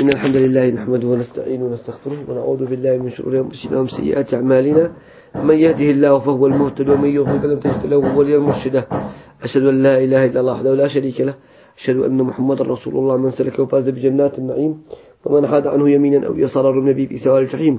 إن الحمد لله نحمده ونستعينه ونستغفره ونعوذ بالله من شرور أنفسنا ومن سيئات أعمالنا. من يهده الله فهو المهتد ومن يضلل فلن تجد له وليا مرشدا. أشهد أن لا إله إلا الله وحده لا شريك له. أشهد أن محمدا رسول الله. من سلك وفاز بجنات النعيم. ومن حاد عنه يمينا أو يسارا النبي بسوال الجحيم.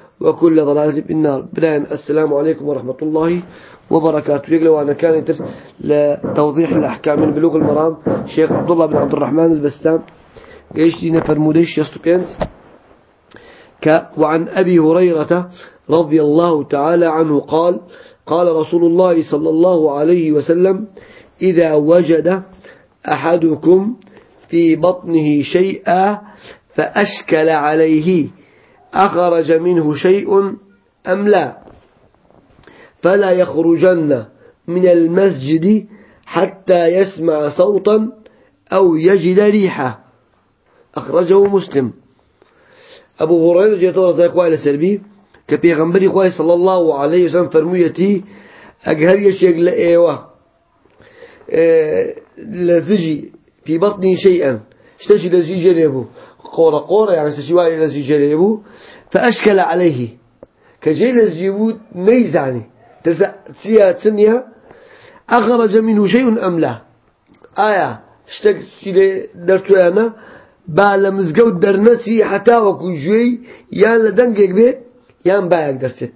وكل ضلالة في النار. بداية السلام عليكم ورحمة الله وبركاته. يقلوا أنا كانت لتوضيح الأحكام من بلوغ المرام شيخ عبد الله بن عبد الرحمن البستام قيش لنا فرموديش يستقينت وعن أبي هريرة رضي الله تعالى عنه قال قال رسول الله صلى الله عليه وسلم إذا وجد أحدكم في بطنه شيئا فأشكل عليه. أخرج منه شيء أم لا؟ فلا يخرجن من المسجد حتى يسمع صوتا أو يجد ريحة. أخرجه مسلم. أبو هريرة جاءت ورزا إخوائي لسلبي كبيغنبري إخوائي صلى الله عليه وسلم فرميتي أقهر يشيق لأيوة أه لذجي في بطني شيئا. اشتشي لذجي جنبه قورة قورة يعني استشواء لذجي جنبه فأشكل عليه. كجي لذجيبو نيزاني. تسيا تسنيها أخرج منه شيء أم لا؟ آية اشتك درتو أنا با مزگەوت دەرنەچی حتا وەکو گوێی یان لە دەنگێک بێ یان باەک دەرچێت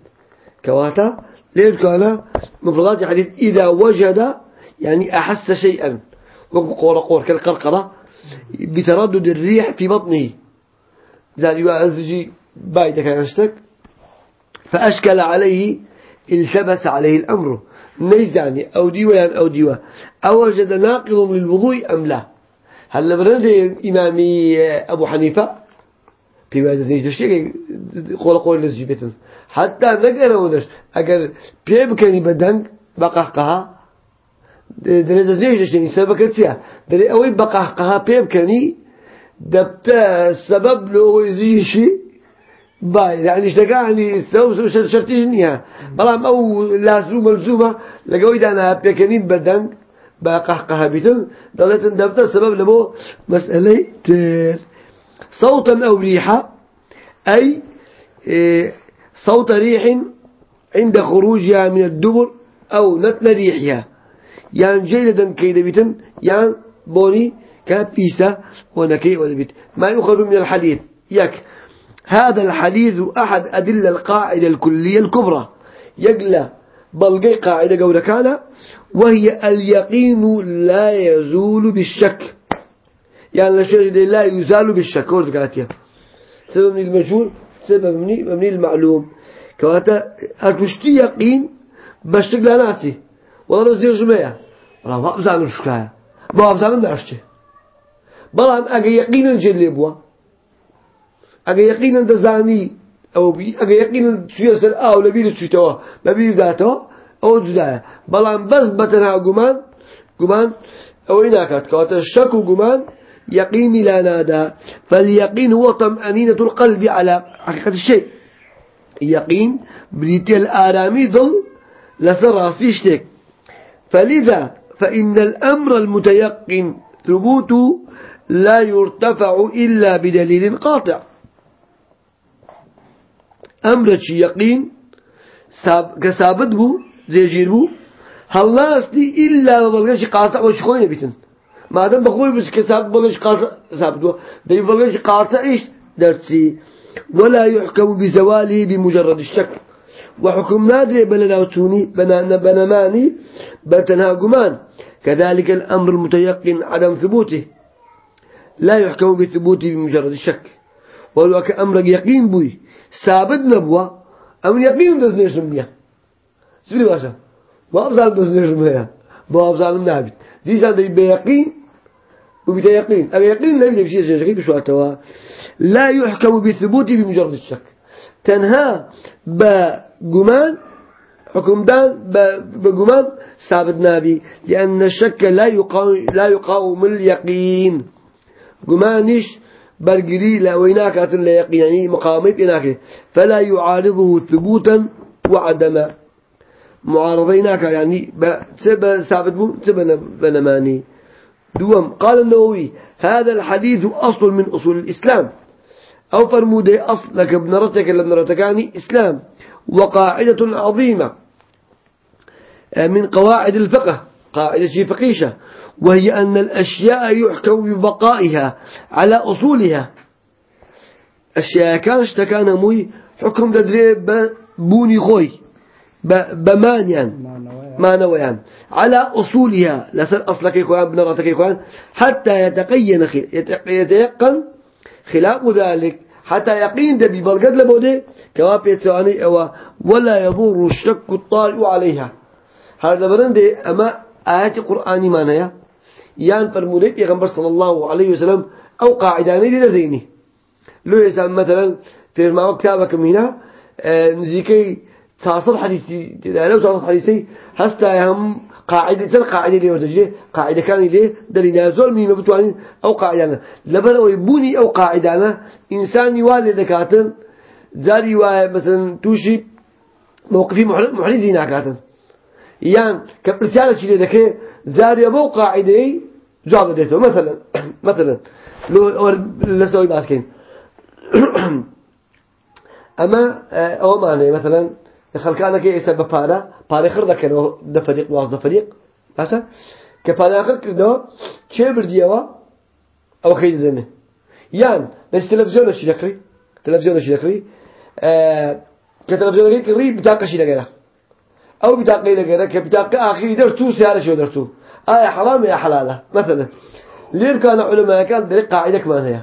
کەواتە لێرکانە مفردات حديث إذا وجد يعني أحس شيئا. وكو قورة قور كالقرقرة. بتردد الريح في بطنه. زاد يوازجي بايدة كان فأشكل عليه التبس عليه الأمر. نيزاني أو ديوة أو ديوة أوجد ناقض للوضوء أم لا؟ هل برند إمامي أبو حنيفة؟ في بعد ذلك الشيء قول قول لزجبتن حتى نقرأ ونش أجر بيبكني بدنك بقهقها. دلي دزنيش دشتني سبب كتيا دلي أوي بقهقها بيبكني دبت السبب لو يزيشي باي يعني اشتكاني سو شرطينيها بلام أو لازم ملزومة. لقوي أنا بيكني بدنك بقهقها بيتن. دلت دبت سبب لبو مسألة تير. صوتا أو ريحة أي صوت ريح عند خروجها من الدبر أو نتن ريحها. يعني جيدا كيدا بيتن يعني بوني كبيسة ونكي ودبيت ما يؤخذ من الحديث. يك. هذا الحديث أحد أدلة القاعدة الكلية الكبرى. يقلى بلغي قاعدة قولة كان وهي اليقين لا يزول بالشك. يعني الشيء لا يزال بالشك. قالتها سبب من المجهول سبب مبني المعلوم. كواتا أتوشتي يقين بشتك لا ناسي. والله نزدير جمعية والله ما أبزعنا شكاية ما أبزعنا نعشته بلان أجا يقينا جلي بوا أجا يقينا دزاني أو بي أجا يقينا سياسة أو لبيل تشتوا لبيل ذاته أو جداية بلان بس بتنها جمان جمان أو إناكات كواتا الشك وجمان يقين لا نادى فاليقين هو طمأنينة القلب على حقيقة الشيء يقين بريتي الآرامي ظل لسراسي شتك فلذا فإن الأمر المتيقن ثبوت لا يرتفع إلا بدليل قاطع. أمر يقين كثابت بو زي جيربو هلاستي إلا ببلغش قاطع وشخوين بيتن ما دام بقول بس كثابت بلغش قاطع ثابتو ده بلغش قاطع إيش درسي ولا يحكم بزواله بمجرد الشك. وحكم نادر بلناوتوني بنا بنماني بتنها قمان. كذلك الأمر المتيقن عدم ثبوته. لا يحكم بثبوته بمجرد الشك. ولو كأمر يقين بوي ثابت نبوة أمر يقين دزنيش نمية سبيل باشا. أفضل دزنيش نمية أفضل نابت. دي سادة بيقين وبتيقين اليقين لا أتوا لا يحكم بثبوته بمجرد الشك. تنها بجمان حكم دان بجمان ثابت نابي لأن الشك لا يقاوم لا يقاوم اليقين. جمانش برجري لا ويناك لا يقين يعني مقامي بيناك فلا يعارضه ثبوتا وعدما. معارضيناك يعني تبى ثابت بو تبى بنماني دوم قال النووي هذا الحديث أصل من أصول الإسلام. أو فرمودي أصل لك ابنرتك لابنرتكاني إسلام. وقاعدة عظيمة. من قواعد الفقه. قاعدة فقيشة. وهي أن الأشياء يحكم ببقائها على أصولها. أشياء كانش تكان موي حكم لدري بوني خوي. بمانيان. ما نويان على أصولها. لسر أصلك إخوان بنرتك إخوان. حتى يتقين يتيقن خلاف ذلك. حتى يقين دبي بلقد لبودي كما بيتسواني أو ولا يضر الشك الطارئ عليها. هذا برندي أما آيات القرآن ما نيا يان فرمودي بيغمبر صلى الله عليه وسلم أو قاعداني دي لذيني. لو يسام مثلا في ما كتابك منا آه، نزيكي تصل حديثي لو تصل حديثي هستا هم قاعدة تل قاعدة اللي ورتجي قاعدة كان اللي دليل نازل مين بتواني أو قاعدة لبنا ويبوني أو قاعدة أنا. إنسان يوالد كاتن زاري مثلا توشي موقفي محرز زينا كاتن يعني كرسالة شيء ذكي. زاري أبو قاعدة جواب ديته. مثلا مثلا لو لسوي باسكين. أما أو معنى مثلا خلقانا كي يسبب بارا بارا خردا كانوا ده فريق واز فريق هسا كبارا خر كردو چه برديوا أو خيد دنه يان بس تلفزيون شي ذكري تلفزيون شي ذكري آه كتلفزيون كي بتاقة شي ذكري أو بتاقة ذكري كبتاقة آخر درتو سيارة شو درتو آية حرام يا حلالة مثلا ليه كان علماء كان دري قاعدة كمان هي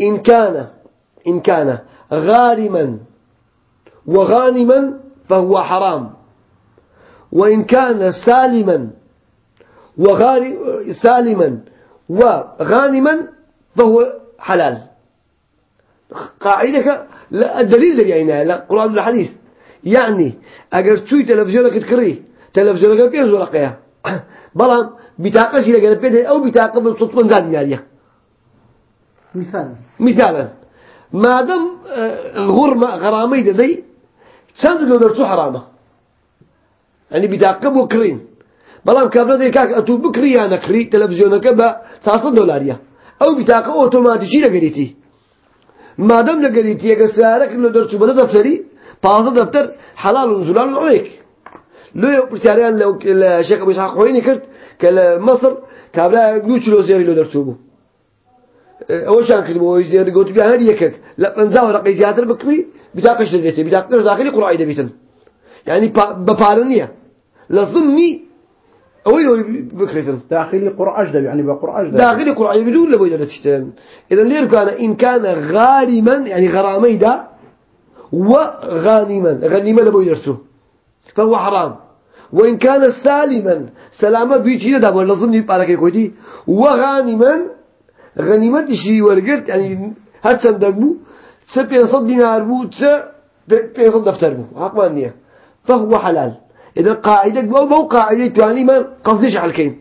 إن كان إن كان غارما وغانما فهو حرام. وإن كان سالما وغار سالما وغانما فهو حلال. قاعدة لا الدليل يعني لا قرآن الحديث. يعني أجر توي تلفزيونك تكري تلفزيونك بيز ورقيا بلام بطاقة شيء لقى بيده أو بطاقة من زاد مالية مثالا مثالا. ما دام آه، غرمة غرامي دي چند لو درسو حرامة. يعني بطاقة بكرين بلام كابلا دي كاك أتو بكري يا نكري تلفزيونك با 300 دولاريا. أو بطاقة أوتوماتيكي لقريتي. ما دام لقريتي يا سعرك لو درسو بدا دفتري بازا دفتر حلال وزلال عليك لو برساليان لو الشيخ أبو إسحاق ويني كرت كمصر كابلا نوش لو زيري لو درسو بو. أول شان كده بو زيري قلت بيها هدي يكك لا منزاو رقي زيادر بكري بتاقش دەدێتێ بتاقش داخلی قڕعی دەبێتن يعني بەپارە نییە لە ضمنی ئەوەی لەوەی بکرێتن داخلی قڕعش دەبێت يعني بقرعش داخلی قڕعی بدون لەبۆی دەدەچێتن إذا لێر كان إن كان غارما يعني غرامي دا وغانما غنيما لبوي درسو فهو حرام وإن كان سالما سلامة بيجي دا ولا ضمني بارك كويتي وغانما غنيمة شيء ورقرت يعني هل سندقبو سه 500 دينار بو سه 500 دفتر بو حق نية فهو حلال. إذا قاعدة مو قاعدة تواني ما قصدش على الكين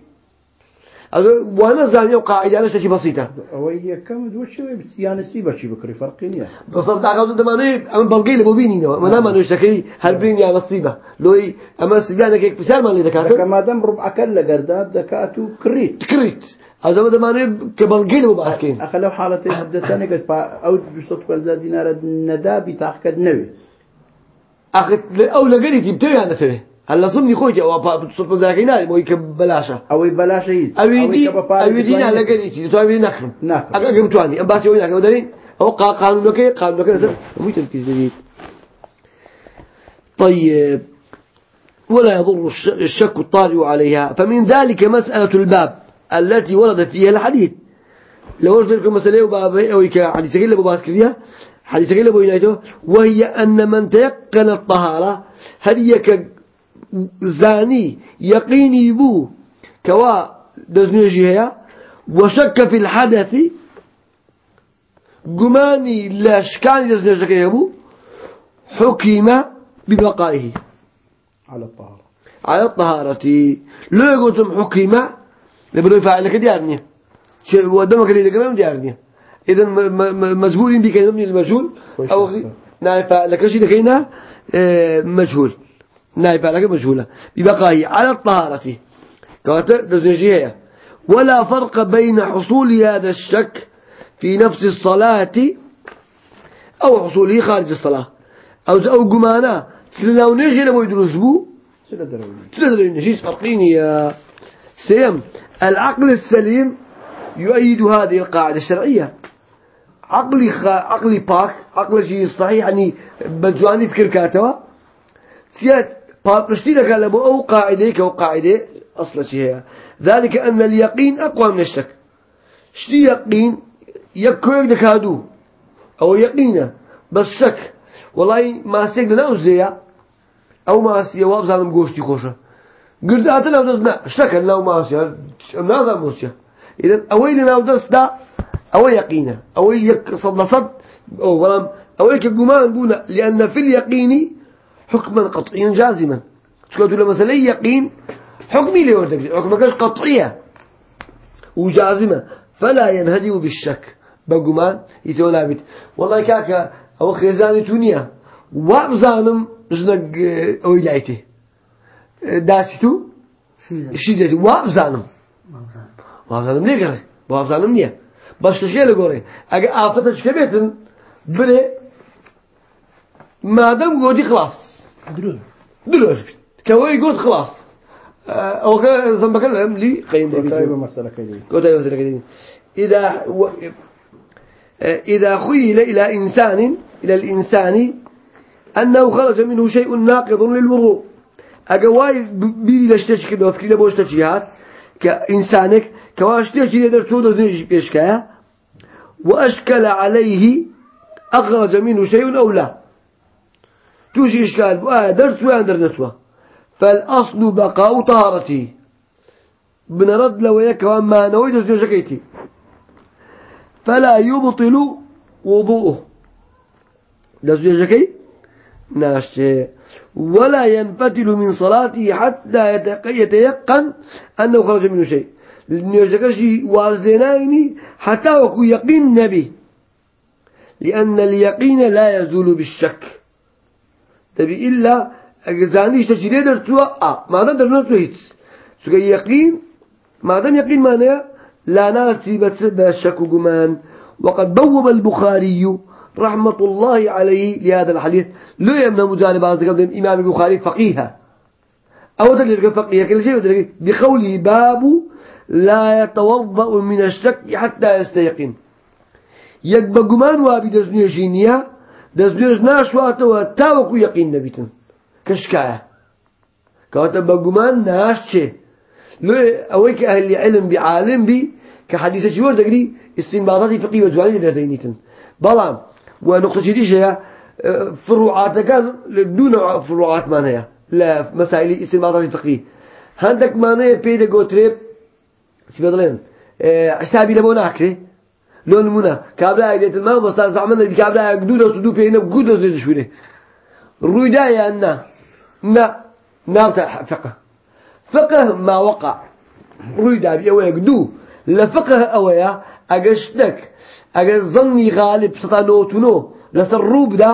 وأنا زاني قاعدة أنا شيء بسيطة. وهي كم دوش يعني سيبة شيء بكري فرقين يعني بالضبط عقد ده ماني أما بلقي له بيني نوا ما أنا اشتكي هل بيني على الصيبة لوي أما سبيانا كيك بسال مالي دكاتره كما دام ربع كلا قرداد دكاتو كريت. كريت. هذا ما دمانه كبلقين وباسكين أخي لو حالتي حدثني قلت أو بصوت كل دينار الندى بتاخد نوي. أخي أو لقيت يبتوي أنا تري هلا صمني خويتي أو بصوت ذاكينا مو يكبلاشة أو يبلاشة يد أو يدي أو يدينا على قريتي تو أبي نخرم نعم أقول تواني. بس يوين أقول دارين أو قانونك قانونك نزل مو تركيز جديد. طيب. ولا يضر الشك الطارئ عليها. فمن ذلك مسألة الباب التي ورد فيها الحديث. لو وجد لكم مسألة وبابي أو حديث كله بباس كذية حديث كله بينايته وهي أن من تيقن الطهارة هل يك زاني يقيني بو كوا دزنيجي هي وشك في الحدث قماني لاشكاني دزنيجي بو حكم ببقائه على الطهارة. على الطهارة. لو قلتم حكيمة لبنو فاعل كديارني شيء ودمك اللي ذكرهم ديارني إذا مجهول بك مبني المجهول أو نائب فاعل كشي لكينا مجهول نائب فاعل مجهولة ببقى على الطهارة. ولا فرق بين حصول هذا الشك في نفس الصلاة أو حصوله خارج الصلاة. أو أو جمانا سلنا ونجي لما يدرس بو. سلنا نجي فرقيني يا سيم. العقل السليم يؤيد هذه القاعدة الشرعية. عقلي خ... عقلي باك عقل شيء صحيح يعني بجواني فكر كاتوا. سيات باقشتي لك لبو أو قاعدة كو قاعدة؟ أصل شيء ذلك أن اليقين أقوى من الشك. شتي يقين؟ يكويك دكادو أو يقينة. بس شك. والله ما سيك لنا وزيا أو ما سيا. وابزانم قوشتي خوشة. قلت أتنا ودزنا شك لنا ما سيا. ما زال موسيا إذا أوي لنا ودز دا. أو يقينة. أو يك صد صد. أو ولم أو يك جمان بونا. لأن في اليقين حكما قطعيا جازما. تقول له مثلا يقين حكمي لي وردك حكم كاش قطعية. وجازمة. فلا ينهدم بالشك. بقمان يتولى بيت. والله كاكا أو خيزاني تونيا. وابزانم جنق أو يلايتي داشتو؟ شيدتي وابزانم. وابزانم. ليه قري وابزانم نية. باش تشكي لقوري أجا آفتة شكبتن بلي ما دام قودي خلاص. دروي دلوش كوي قود خلاص. أو كان بكلم لي قيم طيب مسألة كذي قلت أيوة مثلا كده إذا و... إذا خيل إلى إنسان إلى الإنسان أنه خرج منه شيء ناقض للوضوء. أجواي بيدي لشتشك بفكر لبوش تشيهات كإنسانك كواشتيش يدر تودر نيجي بيشكايا وأشكل عليه أخرج منه شيء أو لا. توجي إشكال آه درس وين درنسوه فالأصل بقاء طهارته بنرد لو يك وما نويت زوجكيتي فلا يبطل وضوءه. زوجكي ناشي ولا ينفتل من صلاته حتى يتيقن أنه خرج منه شيء. نيوزكشي وازدنايني حتى وكو يقين نبي. لأن اليقين لا يزول بالشك. تبي إلا تشري درتوا؟ آه ما دام درنا تويت سو يقين ما دام يقين معناه لا ناسي بالشك وجمان وقد بوب البخاري رحمة الله عليه لهذا الحديث. لا يمنع مجانب عن ذكر الإمام البخاري فقيها. أو ذلك فقيه كل شيء بقوله باب لا يتوضأ من الشك حتى يستيقن. يكبر جمان وابي دزنيا جينيا دزنيا ناشواته وتاوكو يقين نبيتن كشكاية كواتا بجمان ناشة لو أويك أهل علم بعالم بي كحديث شوار دقري استنباطات فقهية وجواني لدينيتن بلام ونقطة شديدة هي فروعات كان دون فروعات ما هي لا مسائل استنباطات فقهية هندك ما هي بيدا جوتريب سيبدلين حسابي لبو ناكري لون منا. كابلا يدت الماء مستعص عملنا بكابلا يقدود وصدو فينا بقود وصدو شوينة. روي دايا أنه نا. نام فقه. فقه ما وقع. روي دابي أويا قدو لفقه أويا أجشتك أجش ظني غالب ستانوتنو. لسر روب دا.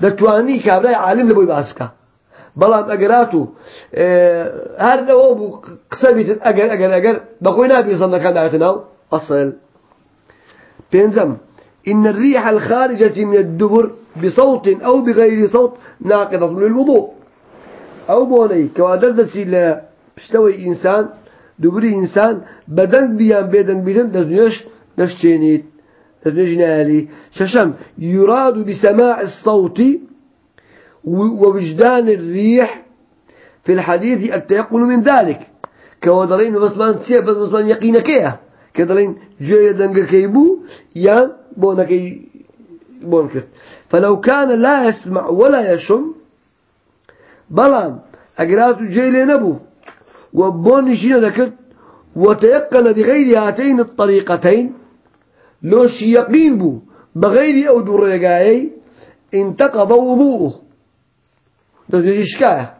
دتواني كابلا عالم لبوي باسكا. بلام أجراتو هذا لو بو قسبت أجر أجر أجر بقوينا في ظن كان دعتنا أصل. بينزم إن الريح الخارجة من الدبر بصوت أو بغير صوت ناقضة للوضوء. أو بوني كوادر دسي لا بشتوي إنسان دبري إنسان بدن بيان بيدن بيدن دزنيش نشتينيت دزنيش نالي. ششم يراد بسماع الصوت ووجدان الريح في الحديث التيقن من ذلك. كودرين بسمان تسيب بس بسمان يقين كيا كدرين جاي دنجر كيبو يان بونكي بونكت فلو كان لا يسمع ولا يشم بلان أجرات جيل نبو وبون شيء ذكرت وتيقن بغير هاتين الطريقتين لوش يقين بو بغير أو درجاي انتقض وضوءه. ده إشكاية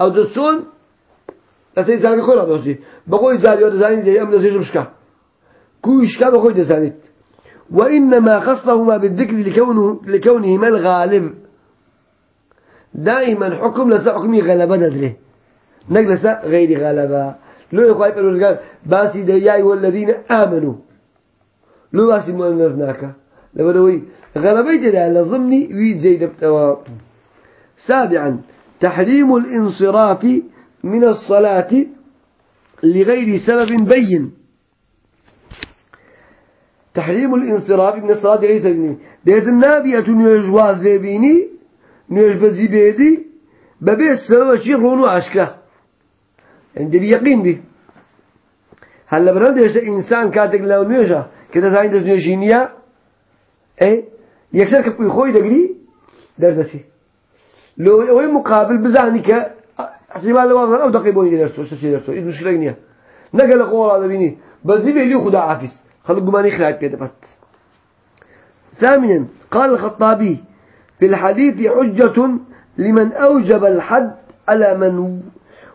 أو دسون لسي زاني خلا دوسي بقول ولا زاني دي أم دسي مشكا كل إشكا بقول دساني وإنما خصهما بالذكر لكونه لكونهما الغالب. دائما حكم لسا حكمي غلبة ندري. نجلس غير غلبة. لو يخاف الرجال باسي دياي والذين آمنوا. لو باسي مؤنثناك لبدوي غلبيت ده لضمني ويد زيد بتوا. سابعا تحريم الانصراف من الصلاة لغير سبب بين. تحريم الانصراف من الصلاة لغير سبب بين بيت النابية نيجواز لبيني نيج بزي بيدي ببيت سبب شيء رونو عشكه عندي بيقين به هلا برد إنسان كاتك لو نيجا كده زين دز نيجينيا إيه؟ يكسر كبوي خوي دقري؟ درسي لو هو مقابل بزاني ك احتمال لو أو دقيقون يدرسوا شو يدرسوا إيش مشكلة نيا نقل قول هذا بيني. بس دي بيلي خدا عافيس. خلوا جماني خلاك كده بات ثامنا قال الخطابي في الحديث حجة لمن أوجب الحد على من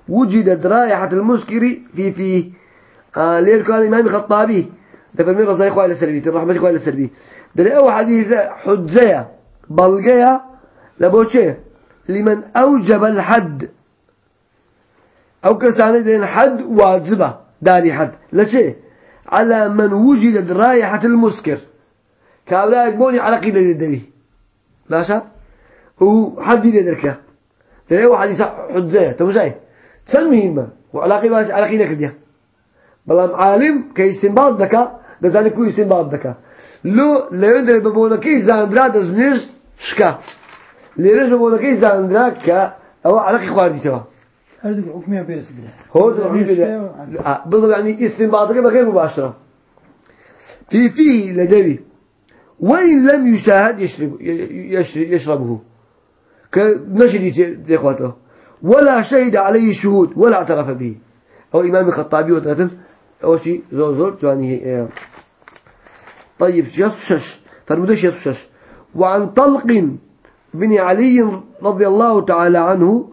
وجدت رائحة المسكر في فيه آه ليه كان الإمام الخطابي. ده في الميغة زي خوالي السلبي الرحمة خوالي السلبي. ده أول حديث حجزية بلغية لبوشي لمن أوجب الحد. أو كسانة دين حد واجبة داري حد. لشي على من وجدت رائحة المسكر. كابلا يقبوني على قيلة الدبي باشا وحد يدركه ده أول حديث حجزية تمشي سلمهمة وعلاقة باش علاقة نكديها بلام عالم كاستنباط دكا دزاني كو استنباط دكا لو ليندر ببونكي زاندرا دزنيش شكا. ليرج ببونكي زاندرا كا أو علاقة خواردي توا بيس هو ده بالضبط يعني استنباطك بغير مباشرة في فيه لدبي وإن لم يشاهد يشرب يشرب يشربه كنشري دي ولا شهد عليه شهود ولا اعترف به أو إمام الخطابي وثلاثة أو شيء زور زور يعني طيب يسشش فرمدش يسشش وعن طلق بن علي رضي الله تعالى عنه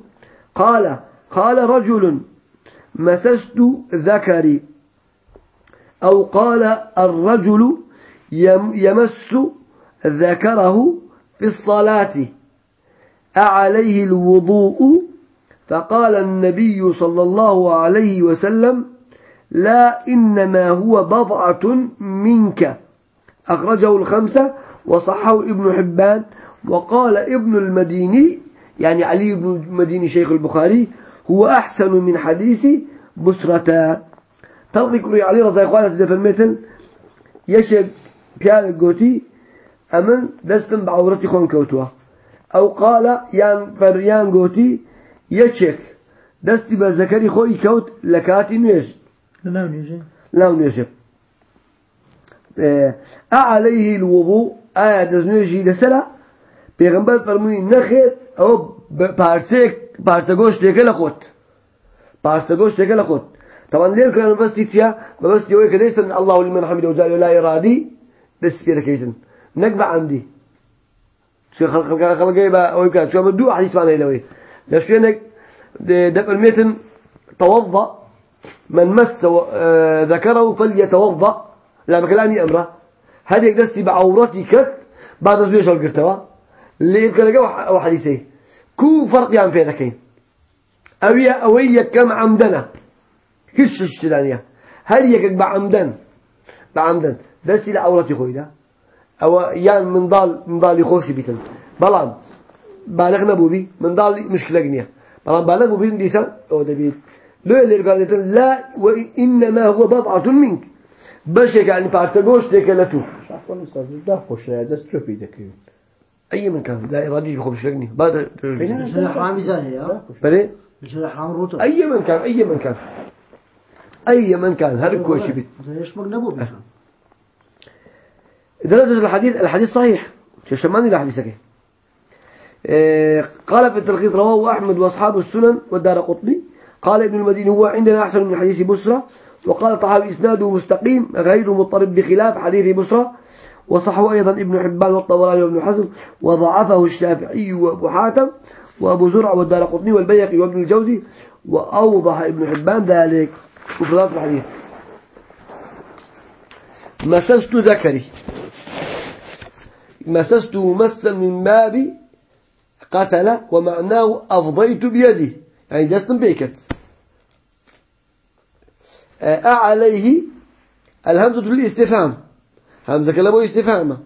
قال قال رجل مسست ذكري أو قال الرجل يمس ذكره في الصلاة. أعليه الوضوء؟ فقال النبي صلى الله عليه وسلم لا إنما هو بضعة منك. أخرجه الخمسة وصحه ابن حبان. وقال ابن المديني يعني علي بن المديني شيخ البخاري هو أحسن من حديث بسرة. تلقي كري علي رضي الله عنه في المثل يشب بيان قوتي أمن دستم بعورتي خون كوتوا. أو قال يان فريان قوتي يشك دستي بذكري خوي كوت لكاتي نيج لا نيجي لا نيجي أعليه الوضوء آية دزنيجي لسلا بيغنبال فرموي نخير أو بارسيك بارسگوش تيكا لخوت بارسگوش تيكا لخوت طبعا ليه كان بس تيتيا بس يوي كديس الله لمن حمده وجل لا إرادي دس بيرا كيتن نقبع عندي شو خلق خلق خلق جايبه أو كان شو بدو حديث معنا إلوي ليش فينك دب المتن توضأ من مس ذكره فليتوضأ لا بكلامي أمره هذه دستي بعورتي كت بعد زوجة القرتوا اللي يمكن لقوا أو حديثي كو فرق يعني في ذكين أويا أويا كم عمدنا. هش اشتلانية هل يكك بعمدن؟ بعمدن. دستي لعورتي خوي ده أو يعني من ضال من ضال يخوش بيتن. بلان. بالغ نبوبي. من ضال مشكلة جنية. بلان بالغ بين ديسان أو دبيت. لو اللي قال لا وإنما هو بضعة منك. بشك يعني بارتقوش تكلتو عفوا أستاذ ده خوش دست شو في أي من كان لا إرادي بخمس لجني بعد مش الحرام زاني يا بلي؟ مش الحرام روتو أي من كان أي من كان. أي من كان. هل كوشي بيت؟ إيش مقنبو بيش درجة الحديث الحديث صحيح. شماني الحديث إيه قال في التلخيص رواه أحمد وأصحاب السنن والدار قطني. قال ابن المديني هو عندنا أحسن من حديث بسرة. وقال طحاوي إسناده مستقيم غير مضطرب بخلاف حديث بسرة. وصحه أيضا ابن حبان والطبراني وابن حزم وضعفه الشافعي وأبو حاتم وأبو زرع والدار قطني والبيقي وابن الجوزي وأوضح ابن حبان ذلك. مفردات الحديث. مسست ذكري. مسست مسا من باب قتل ومعناه أفضيت بيدي يعني جسم بيكت. أعليه الهمزة الاستفهام. همزة كلمة استفهامة.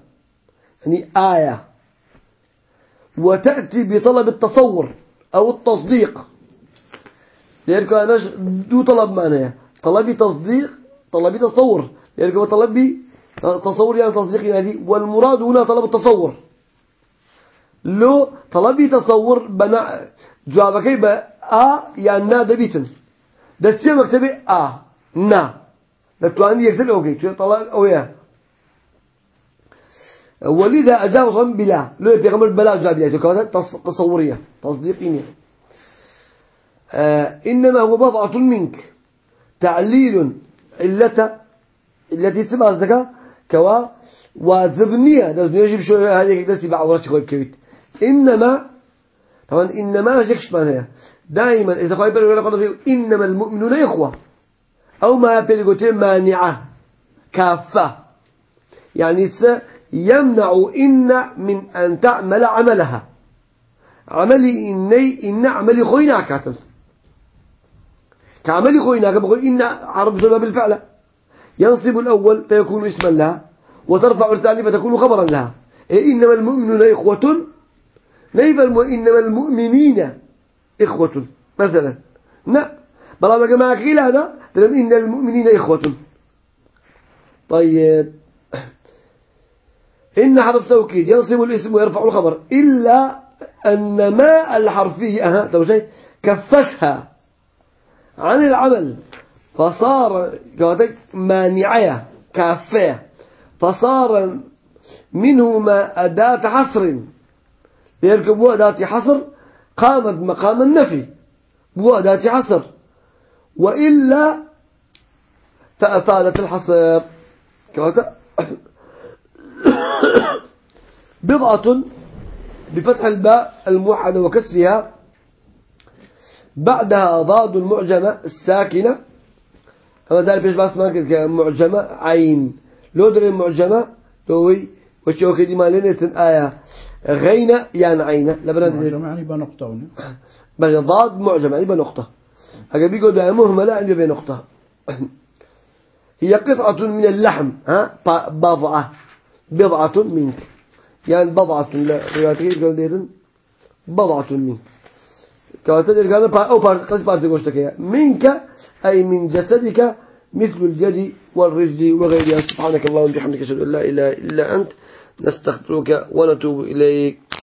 يعني آية. وتأتي بطلب التصور أو التصديق. لذلك أنا دو طلب معناها طلبي تصديق طلبي تصور. لذلك طلبي تصور يعني تصديق يعني والمراد هنا طلب التصور. لو طلبي تصور بنا جوابك يبقى آ يعني نا دبيتن. ده تشي مكتبه آ نا. ده تواني يكتب أوكي. طلب أويا. ولذا أجاوزا بلا. لو يبيغمر بلا جابية كانت؟ تصورية. تصديقية. آه إنما هو بضعة منك. تعليل علة التي تسمع الزكاة كوا؟ وزبنية. لازم يجب شو هذه كده بعورات خوي بكويت إنما طبعا إنما جكش معناها. دائما إذا خوي بيقول إنما المؤمنون إخوة. أو ما بيقول مانعة. كافة. يعني يمنع إن من أن تعمل عملها. عملي إني إن عملي خوينا كاتل كعملي خوينا بقول إن عرب سبب الفعل ينصب الأول فيكون اسما لها وترفع الثاني فتكون خبرا لها. إيه إنما المؤمنون إخوة. ليس إنما المؤمنين إخوة. مثلا لا بلا ما قيل هذا إن المؤمنين إخوة. طيب. إن حرف توكيد ينصب الاسم ويرفع الخبر إلا أن ما الحرفية شيء كفتها عن العمل فصار مانعية كافية فصار منه ما أداة حصر يركب أداة حصر قامت مقام النفي بو أداة حصر وإلا فأفادت الحصر كوتا بضعة بفتح الباء الموحدة وكسرها. بعدها ضاد المعجمة الساكنة. أما ذلك فيش باس ما معجمة؟ عين. لو در المعجمة لوي وشو كدي ما لينتن آية غينة يعني عينة. لبنا معجمة يعني بنقطة بل ضاد معجمة يعني بنقطة أجا بيقول ده مهملة عندي بنقطة هي قطعة من اللحم ها؟ بضعة بضعة منك. يعني بضعة لا رواية قال ديرن بضعة منك. كاتب قال أو قص بارت قشتك منك أي من جسدك مثل اليد والرجل وغيرها. سبحانك اللهم وبحمدك أشهد أن لا إله إلا أنت نستغفرك ونتوب إليك.